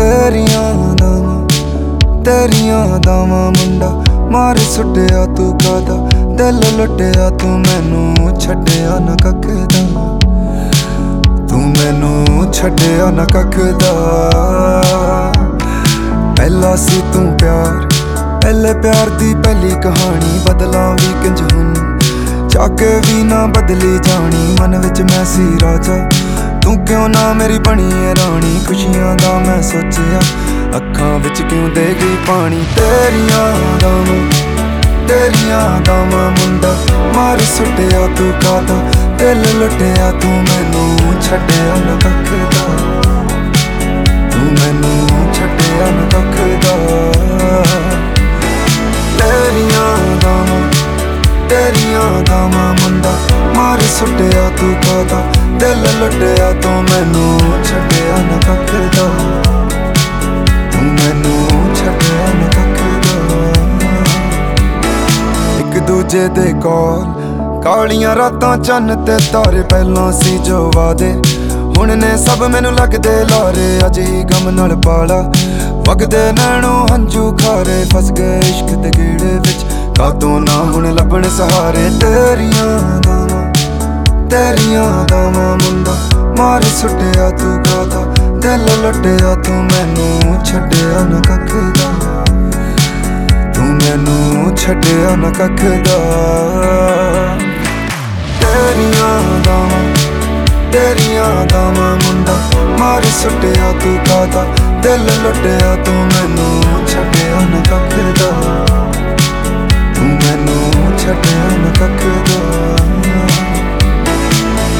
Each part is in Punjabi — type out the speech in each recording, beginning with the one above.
ਤੇਰੀਆਂ ਦਾਵਾਂ ਤੇਰੀਆਂ ਦਾਵਾਂ ਮੁੰਡਾ, ਮਾਰ ਸੁੱਟਿਆ ਤੂੰ ਕਾਦਾ ਦਿਲ ਲੁੱਟਿਆ ਤੂੰ ਮੈਨੂੰ, ਛੱਡਿਆ ਨਾ ਕੱਖ ਤੂੰ ਮੈਨੂੰ ਛੱਡਿਆ ਨਾ ਕੱਖ ਪਹਿਲਾ ਸੀ ਤੂੰ ਪਿਆਰ, ਪਹਿਲੇ ਪਿਆਰ ਦੀ ਪਹਿਲੀ ਕਹਾਣੀ, ਬਦਲਾਂ ਵੀ ਕਿੰਜ ਹੁਣ ਚੱਕ ਵੀ ਨਾ ਬਦਲੀ ਜਾਣੀ, ਮਨ ਵਿੱਚ ਮੈਂ ਸੀ ਰਾਜਾ। ਤੂੰ ਕਿਉਂ ਨਾ ਮੇਰੀ ਬਣੀ ਏ ਰਾਣੀ? ਖੁਸ਼ੀਆਂ ਦਾ ਮੈਂ ਸੋਚਿਆ, ਅੱਖਾਂ ਵਿੱਚ ਕਿਉਂ ਦੇ ਗਈ ਪਾਣੀ? ਤੇਰੀਆਂ ਦਾਵਾਂ ਤੇਰੀਆਂ ਦਾਵਾਂ ਮੁੰਡਾ, ਮਾਰ ਸੁੱਟਿਆ ਤੂੰ ਕਾਦਾ ਦਿਲ ਲੁੱਟਿਆ ਤੂੰ ਮੈਨੂੰ, ਛੱਡਿਆ ਨਾ ਕੱਖ ਤੂੰ ਮੈਨੂੰ ਛੱਡਿਆ ਨਾ ਕੱਖ ਦਾ ਤੇਰੀਆਂ ਦਾਵਾਂ ਤੇਰੀਆਂ ਦਾਵਾਂ ਮੁੰਡਾ, ਮਾਰ ਸੁੱਟਿਆ ਤੂੰ ਕਾਦਾ ਦਿਲ ਲੁੱਟਿਆ, ਤੂੰ ਮੈਨੂੰ ਛੱਡਿਆ ਨਾ ਕੱਖ ਤੂੰ ਮੈਨੂੰ ਛੱਡਿਆ ਨਾ ਕੱਖ ਇੱਕ ਦੂਜੇ ਦੇ ਕੋਲ ਕਾਲੀਆਂ ਰਾਤਾਂ ਚੰਨ ਤੇ ਤਾਰੇ ਪਹਿਲਾਂ ਸੀ ਜੋ ਵਾਦੇ। ਹੁਣ ਨੇ ਸਭ ਮੈਨੂੰ ਲੱਗਦੇ ਲਾਰੇ, ਅੱਜ ਹੀ ਗਮ ਨਾਲ ਪਾਲਾ। ਵਗਦੇ ਨੈਣੋਂ ਹੰਝੂ ਖਾਰੇ, ਫਸ ਗਏ ਇਸ਼ਕ ਦੇ ਗੇੜੇ ਵਿੱਚ। ਕਾਦੋਂ ਨਾ ਹੁਣ ਲੱਭਣ ਸਹਾਰੇ ਤੇਰੀਆਂ ਤੇਰੀਆਂ ਦਾਵਾਂ ਮੁੰਡਾ, ਮਾਰ ਸੁੱਟਿਆ ਤੂੰ ਕਾਦਾ ਦਿਲ ਲੁੱਟਿਆ ਤੂੰ ਮੈਨੂੰ, ਛੱਡਿਆ ਨਾ ਕੱਖ ਦਾ ਤੂੰ ਮੈਨੂੰ ਛੱਡਿਆ ਨਾ ਕੱਖ ਦਾ ਤੇਰੀਆਂ ਦਾਵਾਂ ਤੇਰੀਆਂ ਦਾਵਾਂ ਮੁੰਡਾ, ਮਾਰ ਸੁੱਟਿਆ ਤੂੰ ਕਾਦਾ ਦਿਲ ਲੁੱਟਿਆ ਤੂੰ ਮੈਨੂੰ, ਛੱਡਿਆ ਨਾ ਕੱਖ ਦਾ ਤੂੰ ਮੈਨੂੰ ਛੱਡਿਆ ਨਾ ਕੱਖ ਦਾ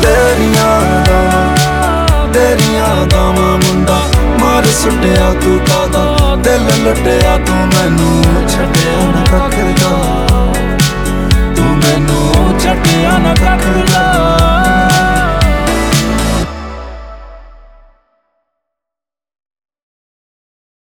ਤੇਰੀਆਂ ਦਾਵਾਂ ਤੇਰੀਆਂ ਦਾਵਾਂ ਮੁੰਡਾ ਮਾਰ ਸੁੱਟਿਆ ਤੂੰ ਕਾਦਾ ਦਿਲ ਲੁੱਟਿਆ ਤੂੰ ਮੈਨੂੰ ਛੱਡਿਆ